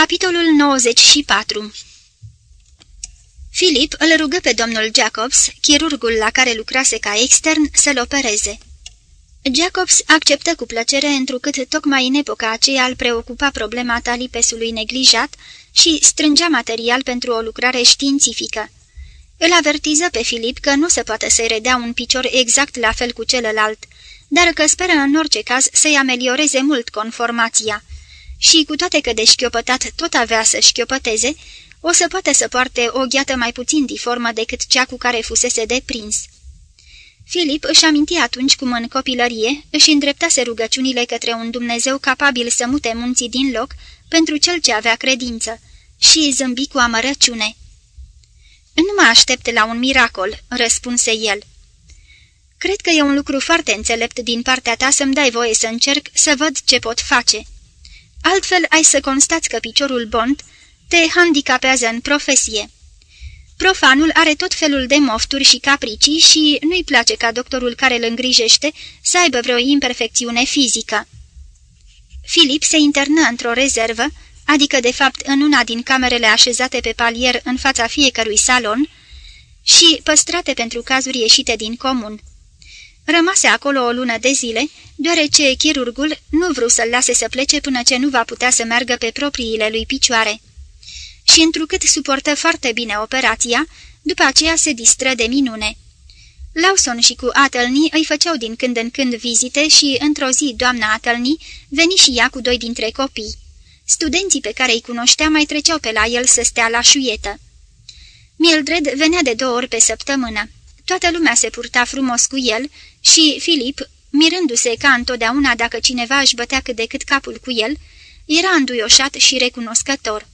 Capitolul 94 Filip îl rugă pe domnul Jacobs, chirurgul la care lucrase ca extern, să-l opereze. Jacobs acceptă cu plăcere întrucât tocmai în epoca aceea îl preocupa problema talipesului neglijat și strângea material pentru o lucrare științifică. Îl avertiză pe Filip că nu se poate să-i redea un picior exact la fel cu celălalt, dar că speră în orice caz să-i amelioreze mult conformația și cu toate că de șchiopătat tot avea să șchiopăteze, o să poate să poarte o gheată mai puțin diformă decât cea cu care fusese deprins. Filip își aminti atunci cum în copilărie își îndreptase rugăciunile către un Dumnezeu capabil să mute munții din loc pentru cel ce avea credință și zâmbi cu amărăciune. Nu mă aștept la un miracol," răspunse el. Cred că e un lucru foarte înțelept din partea ta să-mi dai voie să încerc să văd ce pot face." Altfel ai să constați că piciorul bond te handicapează în profesie. Profanul are tot felul de mofturi și capricii și nu-i place ca doctorul care îl îngrijește să aibă vreo imperfecțiune fizică. Filip se internă într-o rezervă, adică de fapt în una din camerele așezate pe palier în fața fiecărui salon și păstrate pentru cazuri ieșite din comun. Rămase acolo o lună de zile, deoarece chirurgul nu vrut să-l lase să plece până ce nu va putea să meargă pe propriile lui picioare. Și întrucât suportă foarte bine operația, după aceea se distră de minune. Lawson și cu Atelny îi făceau din când în când vizite și, într-o zi, doamna Atelny veni și ea cu doi dintre copii. Studenții pe care îi cunoștea mai treceau pe la el să stea la șuietă. Mildred venea de două ori pe săptămână. Toată lumea se purta frumos cu el și Filip, mirându-se ca întotdeauna dacă cineva își bătea cât de cât capul cu el, era înduioșat și recunoscător.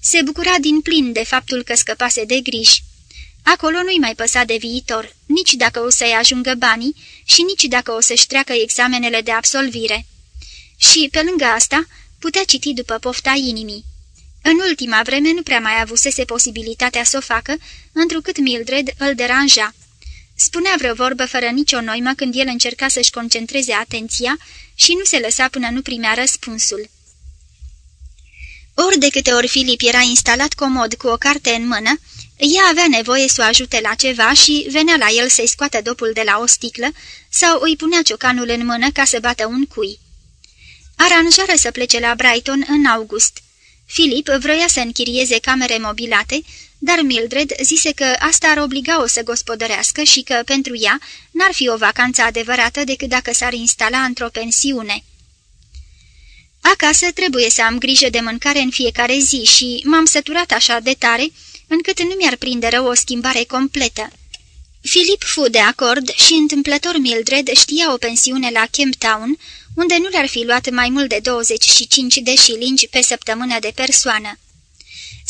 Se bucura din plin de faptul că scăpase de griji. Acolo nu-i mai păsa de viitor, nici dacă o să-i ajungă banii și nici dacă o să-și treacă examenele de absolvire. Și, pe lângă asta, putea citi după pofta inimii. În ultima vreme nu prea mai avusese posibilitatea să o facă, întrucât Mildred îl deranja. Spunea vreo vorbă fără nicio noimă când el încerca să-și concentreze atenția și nu se lăsa până nu primea răspunsul. Ori de câte ori Filip era instalat comod cu o carte în mână, ea avea nevoie să o ajute la ceva și venea la el să-i scoată dopul de la o sticlă sau îi punea ciocanul în mână ca să bată un cui. Aranjară să plece la Brighton în august. Filip vroia să închirieze camere mobilate, dar Mildred zise că asta ar obliga-o să gospodărească și că, pentru ea, n-ar fi o vacanță adevărată decât dacă s-ar instala într-o pensiune. Acasă trebuie să am grijă de mâncare în fiecare zi și m-am săturat așa de tare încât nu mi-ar prinde rău o schimbare completă. Filip fu de acord și întâmplător Mildred știa o pensiune la Camp Town, unde nu le-ar fi luat mai mult de 25 de șilingi pe săptămână de persoană.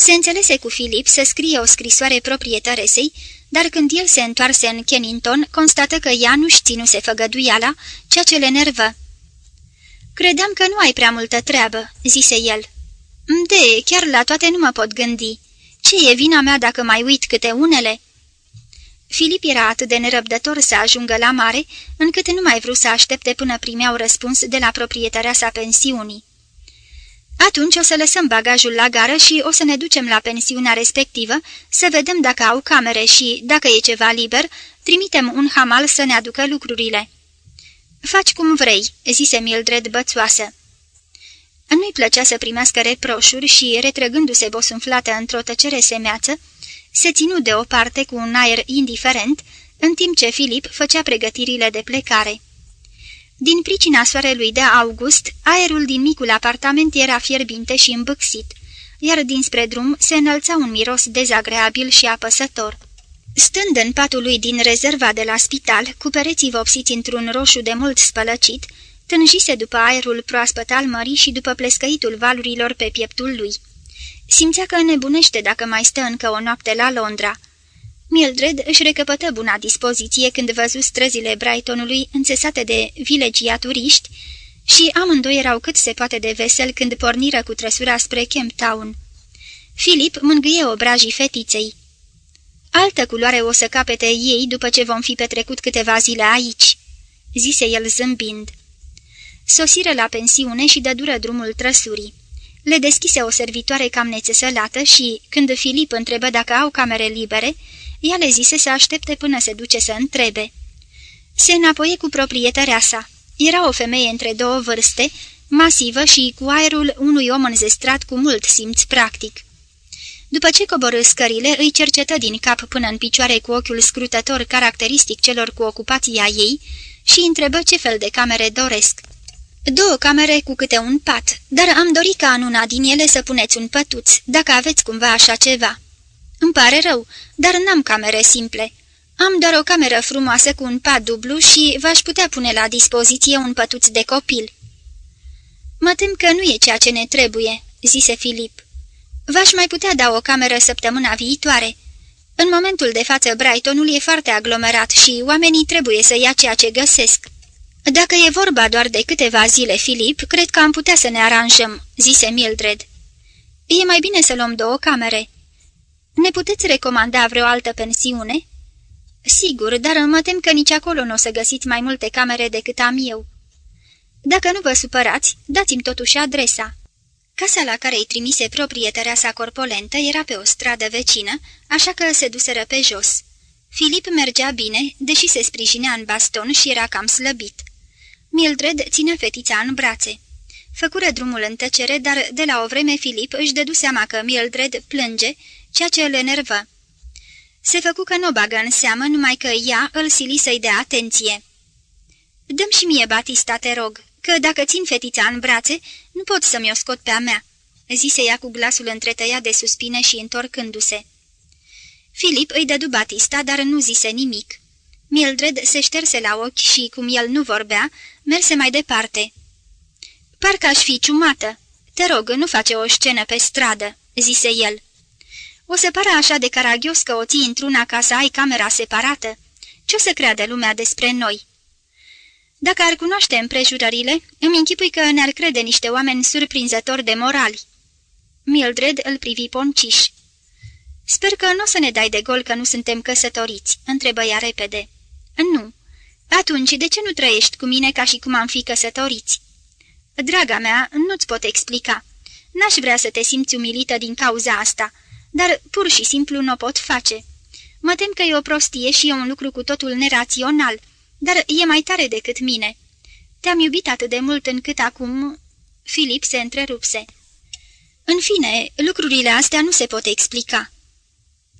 Se înțelese cu Filip să scrie o scrisoare proprietăresei, dar când el se întoarse în Kennington, constată că ea nu-și ținuse făgăduiala, ceea ce le nervă. Credeam că nu ai prea multă treabă," zise el. De, chiar la toate nu mă pot gândi. Ce e vina mea dacă mai uit câte unele?" Filip era atât de nerăbdător să ajungă la mare, încât nu mai vrut să aștepte până primeau răspuns de la proprietarea sa pensiunii. Atunci o să lăsăm bagajul la gară și o să ne ducem la pensiunea respectivă să vedem dacă au camere și, dacă e ceva liber, trimitem un hamal să ne aducă lucrurile." Faci cum vrei," zise Mildred bățoasă. Nu-i plăcea să primească reproșuri și, retrăgându-se bosunflată într-o tăcere semeață, se ținu deoparte cu un aer indiferent, în timp ce Filip făcea pregătirile de plecare. Din pricina soarelui de august, aerul din micul apartament era fierbinte și îmbâxit, iar dinspre drum se înălța un miros dezagreabil și apăsător. Stând în patul lui din rezerva de la spital, cu pereții vopsiți într-un roșu de mult spălăcit, tânjise după aerul proaspăt al mării și după plescăitul valurilor pe pieptul lui. Simțea că nebunește dacă mai stă încă o noapte la Londra. Mildred își recăpătă buna dispoziție când văzu străzile Brightonului înțesate de vilegiaturiști și amândoi erau cât se poate de vesel când porniră cu trăsura spre Camp Town. Filip mângâie obrajii fetiței. Altă culoare o să capete ei după ce vom fi petrecut câteva zile aici," zise el zâmbind. Sosiră la pensiune și dă dură drumul trăsurii. Le deschise o servitoare cam nețesălată și, când Filip întrebă dacă au camere libere, ea le zise să aștepte până se duce să întrebe. Se înapoie cu proprietărea sa. Era o femeie între două vârste, masivă și cu aerul unui om înzestrat cu mult simț practic. După ce coborâ scările, îi cercetă din cap până în picioare cu ochiul scrutător caracteristic celor cu ocupația ei și întrebă ce fel de camere doresc. Două camere cu câte un pat, dar am dorit ca în una din ele să puneți un pătuț, dacă aveți cumva așa ceva." Îmi pare rău, dar n-am camere simple. Am doar o cameră frumoasă cu un pat dublu și v-aș putea pune la dispoziție un pătuț de copil." Mă tem că nu e ceea ce ne trebuie," zise Filip. V-aș mai putea da o cameră săptămâna viitoare. În momentul de față Brightonul e foarte aglomerat și oamenii trebuie să ia ceea ce găsesc." Dacă e vorba doar de câteva zile, Filip, cred că am putea să ne aranjăm," zise Mildred. E mai bine să luăm două camere." Ne puteți recomanda vreo altă pensiune?" Sigur, dar mă tem că nici acolo nu o să găsiți mai multe camere decât am eu." Dacă nu vă supărați, dați-mi totuși adresa." Casa la care îi trimise proprietărea sa corpolentă era pe o stradă vecină, așa că se duseră pe jos. Filip mergea bine, deși se sprijinea în baston și era cam slăbit. Mildred ținea fetița în brațe. Făcură drumul în tăcere, dar de la o vreme Filip își dădu seama că Mildred plânge, ceea ce îl enervă. Se făcu că nu bagă în seamă, numai că ea îl sili să-i dea atenție. Dăm și mie, Batista, te rog, că dacă țin fetița în brațe, nu pot să-mi o scot pe a mea," zise ea cu glasul întretăiat de suspine și întorcându-se. Filip îi dădu Batista, dar nu zise nimic. Mildred se șterse la ochi și, cum el nu vorbea, merse mai departe. Parcă aș fi ciumată. Te rog, nu face o scenă pe stradă," zise el. O să pară așa de caragios că o ții într-una ca să ai camera separată. Ce o să creadă lumea despre noi?" Dacă ar cunoaște împrejurările, îmi închipui că ne-ar crede niște oameni surprinzători de morali." Mildred îl privi ponciș. Sper că nu o să ne dai de gol că nu suntem căsătoriți," întrebă ea repede. Nu. Atunci, de ce nu trăiești cu mine ca și cum am fi căsătoriți?" Draga mea, nu-ți pot explica. N-aș vrea să te simți umilită din cauza asta, dar pur și simplu nu o pot face. Mă tem că e o prostie și e un lucru cu totul nerațional, dar e mai tare decât mine. Te-am iubit atât de mult încât acum... Filip se întrerupse. În fine, lucrurile astea nu se pot explica.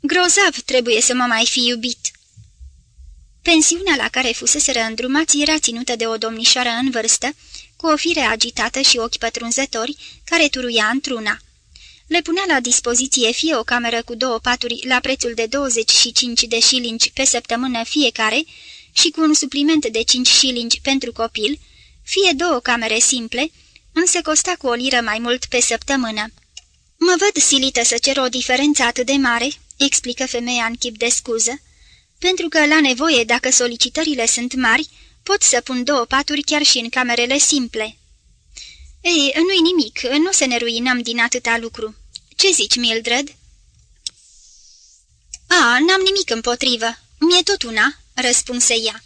Grozav trebuie să mă mai fi iubit. Pensiunea la care fusese îndrumați era ținută de o domnișoară în vârstă, cu o fire agitată și ochi pătrunzători, care turuia într-una. Le punea la dispoziție fie o cameră cu două paturi la prețul de 25 de șilingi pe săptămână fiecare și cu un supliment de 5 șilingi pentru copil, fie două camere simple, însă costa cu o liră mai mult pe săptămână. Mă văd silită să cer o diferență atât de mare," explică femeia în chip de scuză, pentru că, la nevoie, dacă solicitările sunt mari, pot să pun două paturi chiar și în camerele simple." Ei, nu-i nimic, nu să ne ruinăm din atâta lucru. Ce zici, Mildred?" A, n-am nimic împotrivă. Mie tot una," răspunse ea.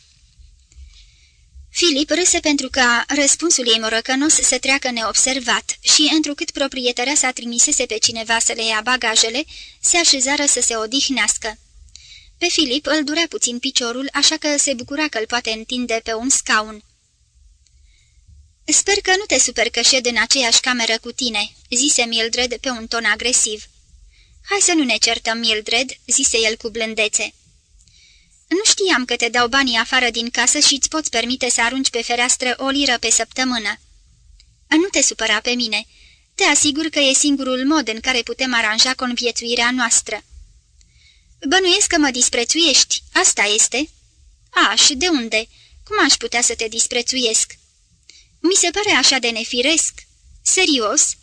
Filip râse pentru ca răspunsul ei morăcănos să treacă neobservat și, întrucât proprietarea sa trimisese pe cineva să le ia bagajele, se așezară să se odihnească. Pe Filip îl durea puțin piciorul, așa că se bucura că îl poate întinde pe un scaun. Sper că nu te super că șed în aceeași cameră cu tine," zise Mildred pe un ton agresiv. Hai să nu ne certăm, Mildred," zise el cu blândețe. Nu știam că te dau banii afară din casă și îți poți permite să arunci pe fereastră o liră pe săptămână." Nu te supăra pe mine. Te asigur că e singurul mod în care putem aranja conviețuirea noastră." Bănuiesc că mă disprețuiești, asta este." Aș, și de unde? Cum aș putea să te disprețuiesc?" Mi se pare așa de nefiresc." Serios?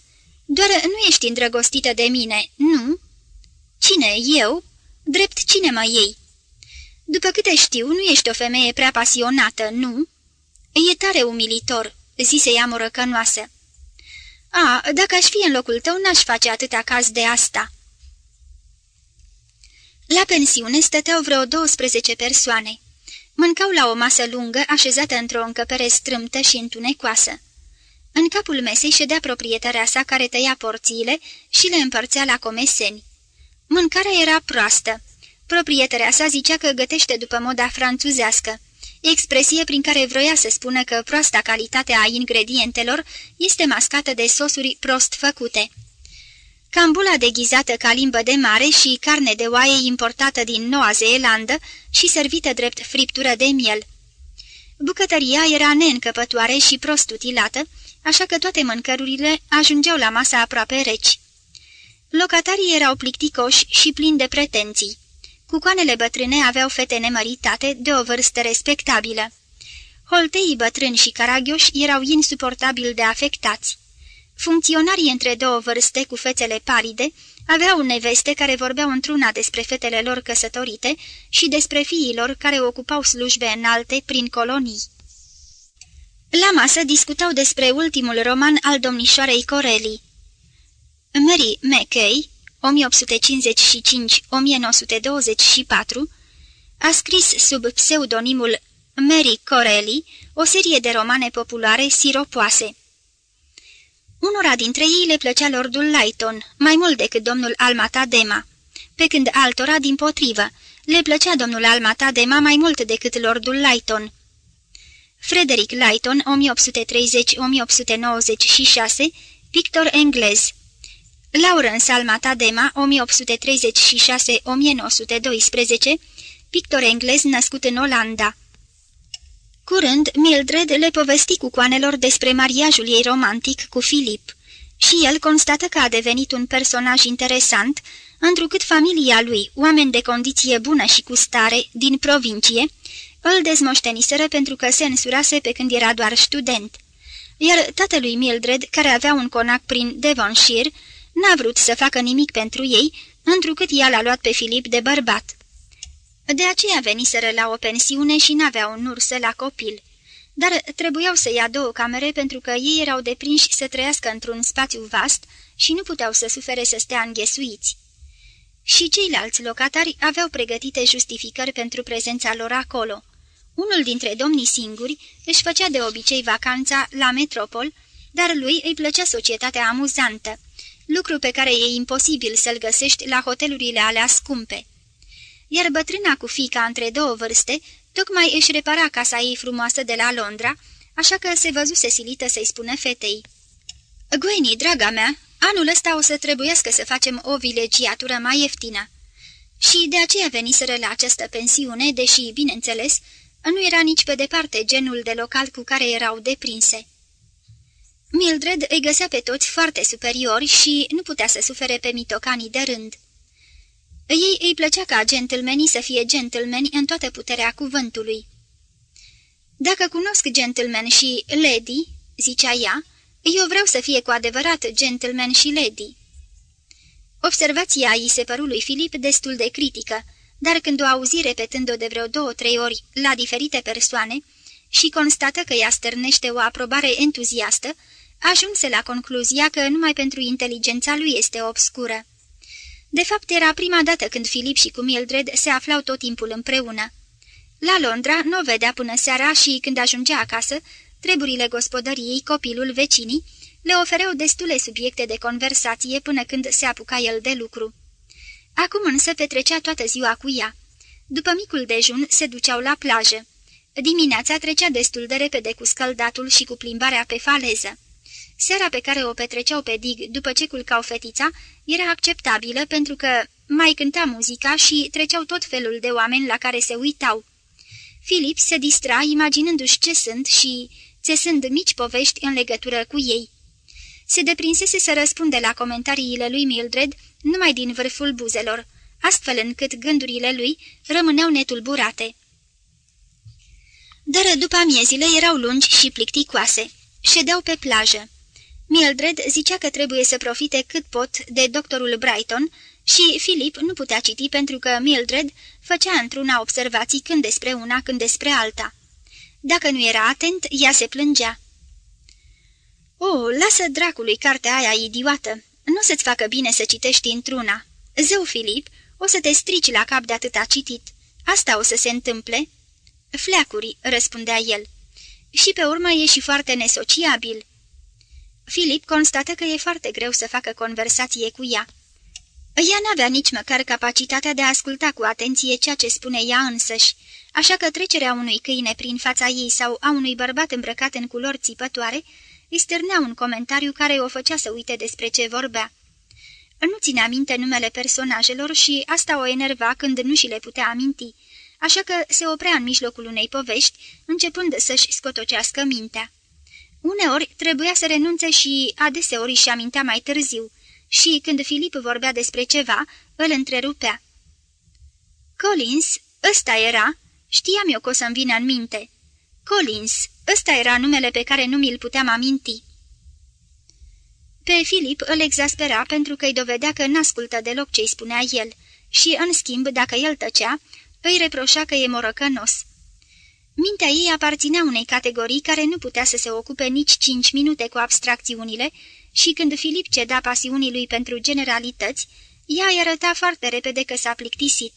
Doar nu ești îndrăgostită de mine, nu?" Cine, eu? Drept cine mă iei?" După câte știu, nu ești o femeie prea pasionată, nu?" E tare umilitor," zise ea morăcănoasă. A, dacă aș fi în locul tău, n-aș face atâta caz de asta." La pensiune stăteau vreo 12 persoane. Mâncau la o masă lungă, așezată într-o încăpere strâmtă și întunecoasă. În capul mesei ședea proprietarea sa care tăia porțiile și le împărțea la comeseni. Mâncarea era proastă. Proprietarea sa zicea că gătește după moda franțuzească, expresie prin care vroia să spună că proasta calitate a ingredientelor este mascată de sosuri prost făcute. Cambula deghizată ca limbă de mare și carne de oaie importată din Noua Zeelandă și servită drept friptură de miel. Bucătăria era neîncăpătoare și prost utilată, așa că toate mâncărurile ajungeau la masa aproape reci. Locatarii erau plicticoși și plini de pretenții. Cucoanele bătrâne aveau fete nemăritate de o vârstă respectabilă. Holteii bătrâni și caragioși erau insuportabil de afectați. Funcționarii între două vârste cu fețele palide aveau neveste care vorbeau într-una despre fetele lor căsătorite și despre fiilor care ocupau slujbe înalte prin colonii. La masă discutau despre ultimul roman al domnișoarei Corelli. Mary Mackay, 1855-1924, a scris sub pseudonimul Mary Corelli o serie de romane populare siropoase. Unora dintre ei le plăcea lordul Lighton, mai mult decât domnul Almata Dema, pe când altora, din potrivă, le plăcea domnul Almata Dema mai mult decât lordul Lighton. Frederick Lighton, 1830-1896, pictor englez Lawrence Almata Dema, 1836-1912, pictor englez născut în Olanda Curând, Mildred le povesti cu coanelor despre mariajul ei romantic cu Filip și el constată că a devenit un personaj interesant, întrucât familia lui, oameni de condiție bună și cu stare, din provincie, îl dezmoșteniseră pentru că se însurase pe când era doar student. Iar tatălui Mildred, care avea un conac prin Devonshire, n-a vrut să facă nimic pentru ei, întrucât ea l-a luat pe Filip de bărbat. De aceea veniseră la o pensiune și n-aveau nursă la copil. Dar trebuiau să ia două camere pentru că ei erau deprinși să trăiască într-un spațiu vast și nu puteau să sufere să stea înghesuiți. Și ceilalți locatari aveau pregătite justificări pentru prezența lor acolo. Unul dintre domnii singuri își făcea de obicei vacanța la metropol, dar lui îi plăcea societatea amuzantă, lucru pe care e imposibil să-l găsești la hotelurile alea scumpe iar bătrâna cu fica între două vârste tocmai își repara casa ei frumoasă de la Londra, așa că se văzuse silită să-i spună fetei. Gwenny, draga mea, anul ăsta o să trebuiască să facem o vilegiatură mai ieftină." Și de aceea veniseră la această pensiune, deși, bineînțeles, nu era nici pe departe genul de local cu care erau deprinse. Mildred îi găsea pe toți foarte superiori și nu putea să sufere pe mitocanii de rând. Ei îi plăcea ca gentlemanii să fie gentlemani în toată puterea cuvântului. Dacă cunosc gentleman și lady," zicea ea, eu vreau să fie cu adevărat gentleman și lady." Observația ei se păru lui Filip destul de critică, dar când o auzi repetând-o de vreo două-trei ori la diferite persoane și constată că ea stârnește o aprobare entuziastă, ajunse la concluzia că numai pentru inteligența lui este obscură. De fapt, era prima dată când Filip și cu Mildred se aflau tot timpul împreună. La Londra nu o vedea până seara și, când ajungea acasă, treburile gospodăriei, copilul, vecinii, le ofereau destule subiecte de conversație până când se apuca el de lucru. Acum însă petrecea toată ziua cu ea. După micul dejun se duceau la plajă. Dimineața trecea destul de repede cu scăldatul și cu plimbarea pe faleză. Seara pe care o petreceau pe dig după ce culcau fetița era acceptabilă pentru că mai cânta muzica și treceau tot felul de oameni la care se uitau. Filip se distra imaginându-și ce sunt și țesând mici povești în legătură cu ei. Se deprinsese să răspunde la comentariile lui Mildred numai din vârful buzelor, astfel încât gândurile lui rămâneau netulburate. Dar după amiezile erau lungi și plicticoase. Ședeau pe plajă. Mildred zicea că trebuie să profite cât pot de doctorul Brighton și Philip nu putea citi pentru că Mildred făcea într-una observații când despre una, când despre alta. Dacă nu era atent, ea se plângea. O, lasă dracului cartea aia idiotă! Nu să-ți facă bine să citești într-una. Zeu, Filip, o să te strici la cap de atâta citit. Asta o să se întâmple?" Fleacuri," răspundea el. Și pe urmă e și foarte nesociabil." Filip constată că e foarte greu să facă conversație cu ea. Ea n-avea nici măcar capacitatea de a asculta cu atenție ceea ce spune ea însăși, așa că trecerea unui câine prin fața ei sau a unui bărbat îmbrăcat în culori țipătoare îi stârnea un comentariu care o făcea să uite despre ce vorbea. Nu ține aminte numele personajelor și asta o enerva când nu și le putea aminti, așa că se oprea în mijlocul unei povești, începând să-și scotocească mintea. Uneori trebuia să renunțe și adeseori și amintea mai târziu, și când Filip vorbea despre ceva, îl întrerupea. Collins, ăsta era, știam eu că o să-mi vină în minte. Collins, ăsta era numele pe care nu mi-l puteam aminti. Pe Filip îl exaspera pentru că îi dovedea că n-ascultă deloc ce-i spunea el și, în schimb, dacă el tăcea, îi reproșa că e morăcănos. Mintea ei aparținea unei categorii care nu putea să se ocupe nici cinci minute cu abstracțiunile și când Filip ceda pasiunii lui pentru generalități, ea îi arăta foarte repede că s-a plictisit.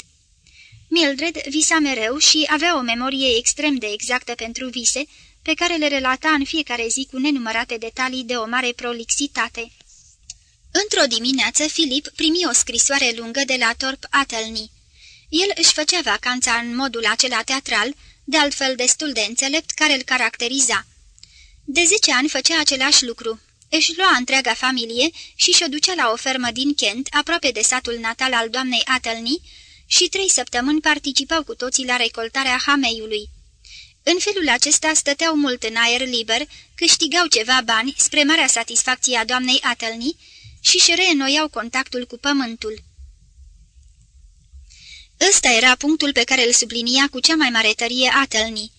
Mildred visa mereu și avea o memorie extrem de exactă pentru vise, pe care le relata în fiecare zi cu nenumărate detalii de o mare prolixitate. Într-o dimineață, Filip primi o scrisoare lungă de la Torp Atelny. El își făcea vacanța în modul acela teatral, de altfel destul de înțelept, care îl caracteriza. De zece ani făcea același lucru. Își lua întreaga familie și și-o ducea la o fermă din Kent, aproape de satul natal al doamnei Atelny, și trei săptămâni participau cu toții la recoltarea hameiului. În felul acesta stăteau mult în aer liber, câștigau ceva bani spre marea satisfacție a doamnei Atelny și-și reînnoiau contactul cu pământul. Ăsta era punctul pe care îl sublinia cu cea mai mare tărie Atelny.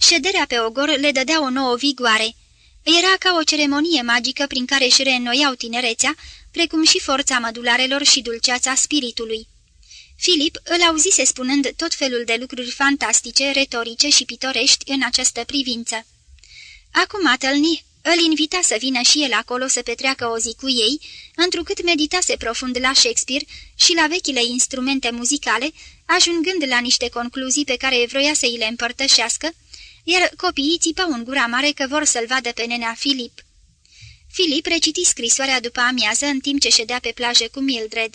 Șederea pe ogor le dădea o nouă vigoare. Era ca o ceremonie magică prin care își reînnoiau tinerețea, precum și forța mădularelor și dulceața spiritului. Filip îl auzise spunând tot felul de lucruri fantastice, retorice și pitorești în această privință. Acum Atelny îl invita să vină și el acolo să petreacă o zi cu ei, întrucât meditase profund la Shakespeare și la vechile instrumente muzicale, ajungând la niște concluzii pe care vroia să îi le împărtășească, iar copiii țipau în gura mare că vor să-l vadă pe nenea Filip. Filip reciti scrisoarea după amiază în timp ce ședea pe plajă cu Mildred.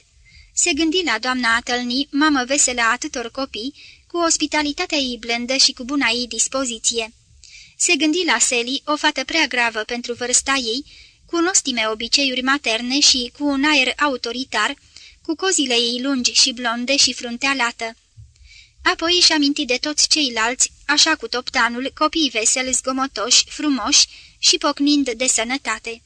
Se gândi la doamna Atălni, mamă veselă a atâtor copii, cu ospitalitatea ei blândă și cu buna ei dispoziție. Se gândi la Sally, o fată prea gravă pentru vârsta ei, cu nostime obiceiuri materne și cu un aer autoritar, cu cozile ei lungi și blonde și fruntea lată. Apoi își aminti de toți ceilalți, așa cu toptanul, copii veseli, zgomotoși, frumoși și pocnind de sănătate.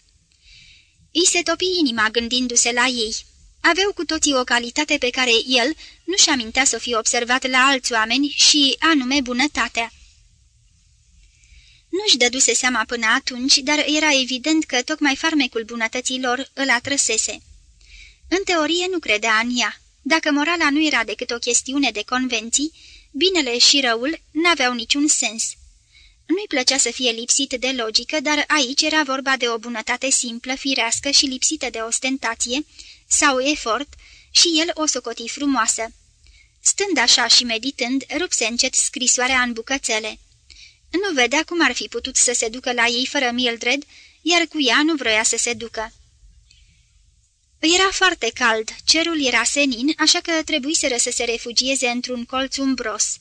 I se topi inima gândindu-se la ei. Aveau cu toții o calitate pe care el nu-și amintea să fie observat la alți oameni și anume bunătatea. Nu-și dăduse seama până atunci, dar era evident că tocmai farmecul bunătății lor îl atrăsese. În teorie nu credea în ea. Dacă morala nu era decât o chestiune de convenții, binele și răul n-aveau niciun sens. Nu-i plăcea să fie lipsit de logică, dar aici era vorba de o bunătate simplă, firească și lipsită de ostentație sau efort și el o socoti frumoasă. Stând așa și meditând, rupse încet scrisoarea în bucățele. Nu vedea cum ar fi putut să se ducă la ei fără Mildred, iar cu ea nu vroia să se ducă. Era foarte cald, cerul era senin, așa că trebuiseră să se refugieze într-un colț umbros.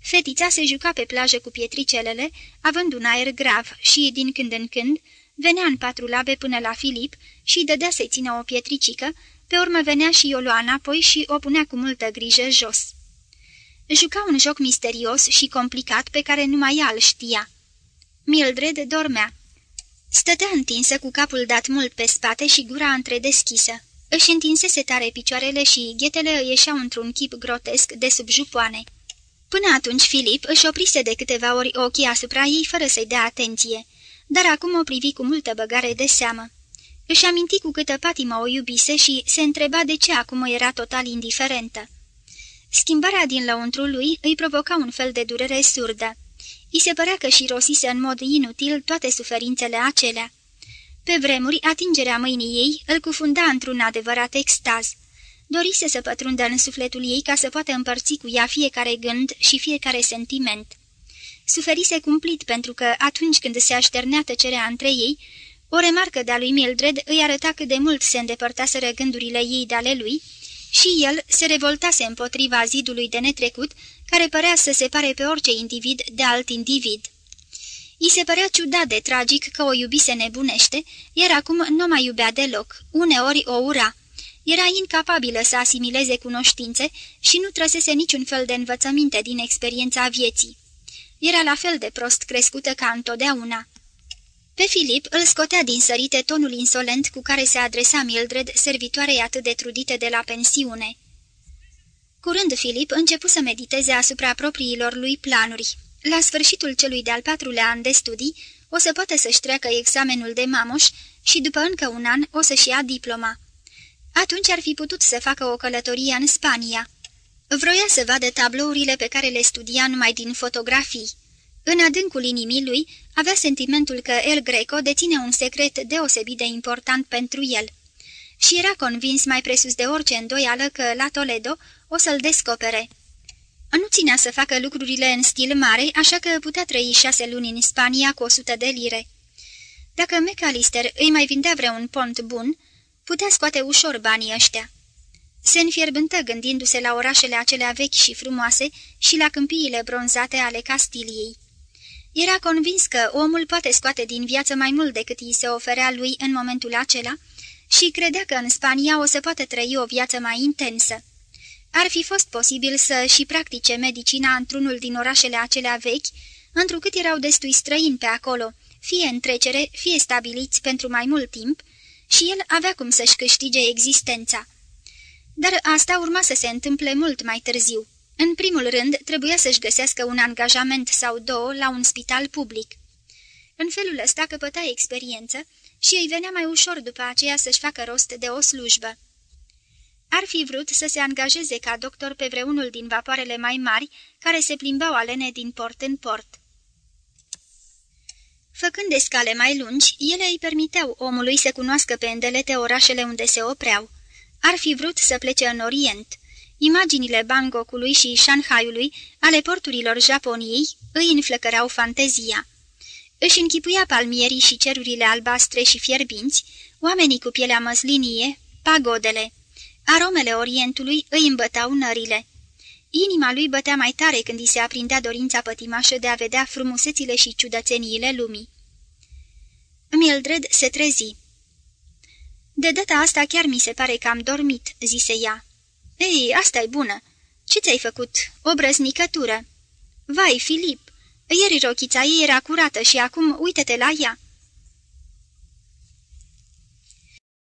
Fetița se juca pe plajă cu pietricelele, având un aer grav și, din când în când, venea în patru labe până la Filip și dădea să-i țină o pietricică, pe urmă venea și o lua înapoi și o punea cu multă grijă jos. Juca un joc misterios și complicat pe care numai ea îl știa. Mildred dormea. Stătea întinsă cu capul dat mult pe spate și gura întredeschisă. Își întinsese tare picioarele și ghetele îi ieșeau într-un chip grotesc de sub jupoane. Până atunci Filip își oprise de câteva ori ochii asupra ei fără să-i dea atenție, dar acum o privi cu multă băgare de seamă. Își aminti cu câtă patimă o iubise și se întreba de ce acum era total indiferentă. Schimbarea din lăuntru lui îi provoca un fel de durere surdă. I se părea că și rosise în mod inutil toate suferințele acelea. Pe vremuri, atingerea mâinii ei îl cufunda într-un adevărat extaz. Dorise să pătrundă în sufletul ei ca să poată împărți cu ea fiecare gând și fiecare sentiment. Suferise cumplit pentru că, atunci când se așternea tăcerea între ei, O remarcă de-a lui Mildred îi arăta cât de mult se îndepărtaseră gândurile ei de ale lui și el se revoltase împotriva zidului de netrecut care părea să separe pe orice individ de alt individ. I se părea ciudat de tragic că o iubise nebunește, iar acum nu mai iubea deloc, uneori o ura. Era incapabilă să asimileze cunoștințe și nu trăsese niciun fel de învățăminte din experiența vieții. Era la fel de prost crescută ca întotdeauna. Pe Filip îl scotea din sărite tonul insolent cu care se adresa Mildred, servitoarei atât de trudite de la pensiune. Curând Filip începu să mediteze asupra propriilor lui planuri. La sfârșitul celui de-al patrulea an de studii, o să poată să-și treacă examenul de mamoș și după încă un an o să-și ia diploma. Atunci ar fi putut să facă o călătorie în Spania. Vroia să vadă tablourile pe care le studia numai din fotografii. În adâncul inimii lui avea sentimentul că El Greco deține un secret deosebit de important pentru el. Și era convins mai presus de orice îndoială că la Toledo o să-l descopere. Nu ținea să facă lucrurile în stil mare, așa că putea trăi șase luni în Spania cu o sută de lire. Dacă McAllister îi mai vindea vreun pont bun, putea scoate ușor banii ăștia. Se înfierbântă gândindu-se la orașele acelea vechi și frumoase și la câmpiile bronzate ale Castiliei. Era convins că omul poate scoate din viață mai mult decât îi se oferea lui în momentul acela și credea că în Spania o să poată trăi o viață mai intensă. Ar fi fost posibil să și practice medicina într-unul din orașele acelea vechi, întrucât erau destui străini pe acolo, fie în trecere, fie stabiliți pentru mai mult timp, și el avea cum să-și câștige existența. Dar asta urma să se întâmple mult mai târziu. În primul rând, trebuia să-și găsească un angajament sau două la un spital public. În felul ăsta căpăta experiență și îi venea mai ușor după aceea să-și facă rost de o slujbă. Ar fi vrut să se angajeze ca doctor pe vreunul din vapoarele mai mari care se plimbau alene din port în port. Făcând de scale mai lungi, ele îi permiteau omului să cunoască pe îndelete orașele unde se opreau. Ar fi vrut să plece în Orient. Imaginile Bangkokului și Shanghaiului, ale porturilor Japoniei, îi înflăcărau fantezia. Își închipuia palmierii și cerurile albastre și fierbinți, oamenii cu pielea măslinie, pagodele. Aromele Orientului îi îmbătau nările. Inima lui bătea mai tare când îi se aprindea dorința pătimașă de a vedea frumusețile și ciudățeniile lumii. Mildred se trezi. De data asta chiar mi se pare că am dormit," zise ea. Ei, asta e bună. Ce ți-ai făcut? O brăznicătură." Vai, Filip, ieri rochița ei era curată și acum uite-te la ea."